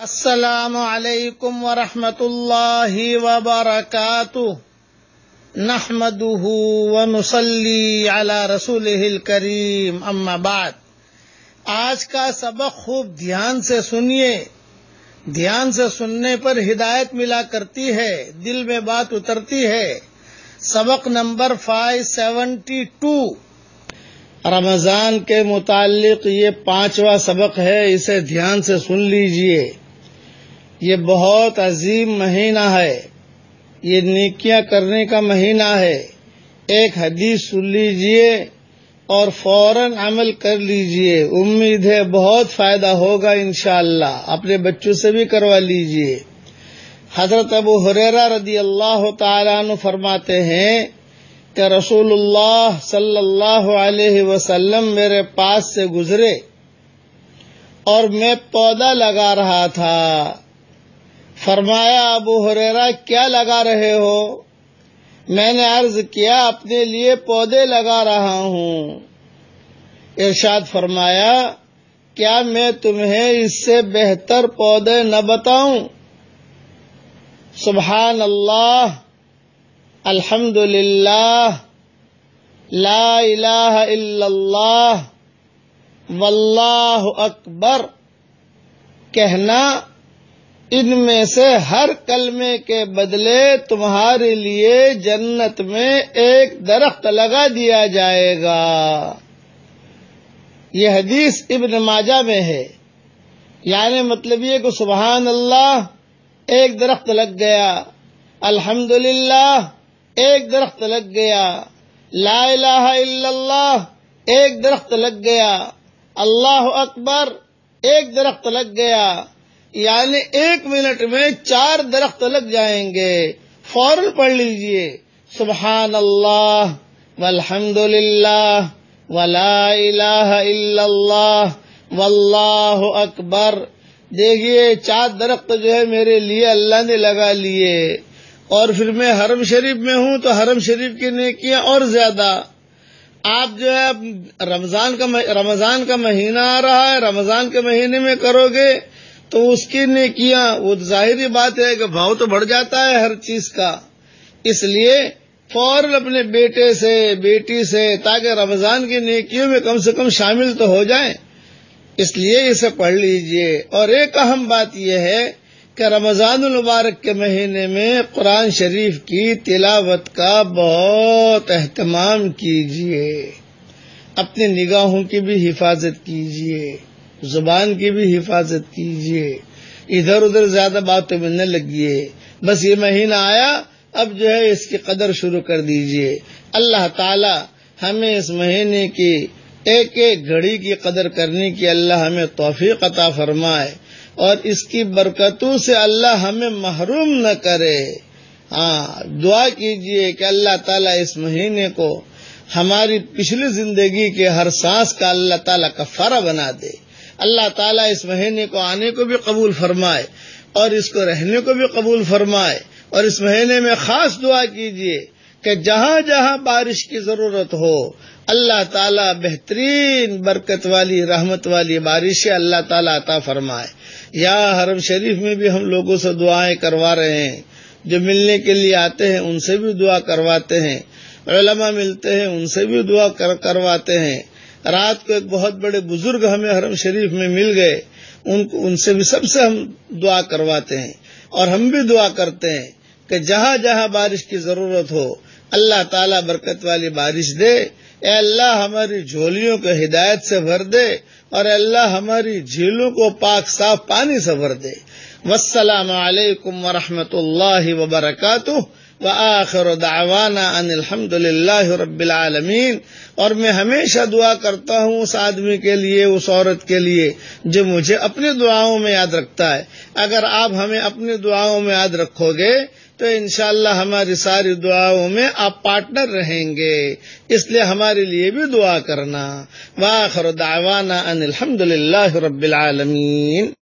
السلام علیکم ورحمۃ اللہ وبرکاتہ۔ نحمده ونصلي على رسوله الكريم اما بعد۔ آج کا سبق خوب دھیان سے سنیے۔ دھیان سے سننے پر ہدایت ملا کرتی ہے، دل میں بات اترتی ہے۔ سبق نمبر فائیو سیونٹی ٹو۔ رمضان کے متعلق یہ پانچواں سبق ہے، اسے دھیان سے سن لیجیے۔ یہ بہت عظیم مہینہ ہے۔ یہ نیکیاں کرنے کا مہینہ ہے۔ ایک حدیث سن لیجیے اور فوراً عمل کر لیجیے۔ امید ہے بہت فائدہ ہوگا انشاءاللہ۔ اپنے بچوں سے بھی کروا لیجیے۔ حضرت ابو حریرہ رضی اللہ تعالیٰ عنہ فرماتے ہیں کہ رسول اللہ صلی اللہ علیہ وسلم میرے پاس سے گزرے اور میں پودا لگا رہا تھا۔ فرمایا، ابو حریرا کیا لگا رہے ہو؟ میں نے عرض کیا، اپنے لیے پودے لگا رہا ہوں۔ ارشاد فرمایا، کیا میں تمہیں اس سے بہتر پودے نہ بتاؤں؟ سبحان اللہ الحمد للہ لا الہ الا اللہ، واللہ اکبر۔ کہنا ان میں سے ہر کلمے کے بدلے تمہارے لیے جنت میں ایک درخت لگا دیا جائے گا۔ یہ حدیث ابن ماجہ میں ہے۔ یعنی مطلب یہ کہ سبحان اللہ، ایک درخت لگ گیا۔ الحمد ایک درخت لگ گیا۔ لا الہ الا اللہ، ایک درخت لگ گیا۔ اللہ اکبر، ایک درخت لگ گیا۔ یعنی ایک منٹ میں چار درخت لگ جائیں گے۔ فوراً پڑھ لیجیے۔ سبحان اللہ والحمد للہ ولا الہ الا اللہ، واللہ اکبر۔ دیکھیے چار درخت جو ہے میرے لیے اللہ نے لگا لیے۔ اور پھر میں حرم شریف میں ہوں تو حرم شریف کی نیکیاں اور زیادہ۔ آپ جو ہے رمضان کا رمضان کا مہینہ آ رہا ہے۔ رمضان کے مہینے میں کرو گے۔ تو اس کی نیکیاں وہ ظاہری بات ہے کہ بھاؤ تو بڑھ جاتا ہے ہر چیز کا۔ اس لیے فوراً اپنے بیٹے سے، بیٹی سے، تاکہ رمضان کی نیکیوں میں کم سے کم شامل تو ہو جائیں۔ اس لیے اسے پڑھ لیجیے۔ اور ایک اہم بات یہ ہے کہ رمضان المبارک کے مہینے میں قرآن شریف کی تلاوت کا بہت اہتمام کیجیے۔ اپنی نگاہوں کی بھی حفاظت کیجیے۔ زبان کی بھی حفاظت کیجیے۔ ادھر ادھر زیادہ باتوں میں نہ لگیے بس یہ مہینہ آیا، اب جو ہے اس کی قدر شروع کر دیجیے۔ اللہ تعالی ہمیں اس مہینے کی ایک ایک گھڑی کی قدر کرنے کی اللہ ہمیں توفیق عطا فرمائے۔ اور اس کی برکتوں سے اللہ ہمیں محروم نہ کرے۔ ہاں دعا کیجیے کہ اللہ تعالیٰ اس مہینے کو ہماری پچھلی زندگی کے ہر سانس کا اللہ تعالیٰ کا فرا بنا دے۔ اللہ تعالیٰ اس مہینے کو آنے کو بھی قبول فرمائے اور اس کو رہنے کو بھی قبول فرمائے اور اس مہینے میں خاص دعا کیجیے کہ جہاں جہاں بارش کی ضرورت ہو، اللہ تعالیٰ بہترین برکت والی، رحمت والی بارش اللہ تعالیٰ عطا فرمائے۔ یا حرم شریف میں بھی ہم لوگوں سے دعائیں کروا رہے ہیں۔ جو ملنے کے لیے آتے ہیں، ان سے بھی دعا کرواتے ہیں۔ علماء ملتے ہیں، ان سے بھی دعا کر کرواتے ہیں۔ رات کو ایک بہت بڑے بزرگ ہمیں حرم شریف میں مل گئے، ان کو ان سے بھی سب سے ہم دعا کرواتے ہیں۔ اور ہم بھی دعا کرتے ہیں کہ جہاں جہاں بارش کی ضرورت ہو، اللہ تعالیٰ برکت والی بارش دے۔ اے اللہ، ہماری جھولیوں کو ہدایت سے بھر دے۔ اور اے اللہ، ہماری جھیلوں کو پاک صاف پانی سے بھر دے۔ والسلام علیکم ورحمۃ اللہ وبرکاتہ۔ وآخر دعوانا ان الحمد للہ رب العالمین۔ اور میں ہمیشہ دعا کرتا ہوں اس آدمی کے لیے، اس عورت کے لیے، جو مجھے اپنی دعاؤں میں یاد رکھتا ہے۔ اگر آپ ہمیں اپنی دعاؤں میں یاد رکھو گے، تو انشاءاللہ ہماری ساری دعاؤں میں آپ پارٹنر رہیں گے۔ اس لیے ہمارے لیے بھی دعا کرنا۔ واخر دعوانا ان الحمد للہ رب العالمین۔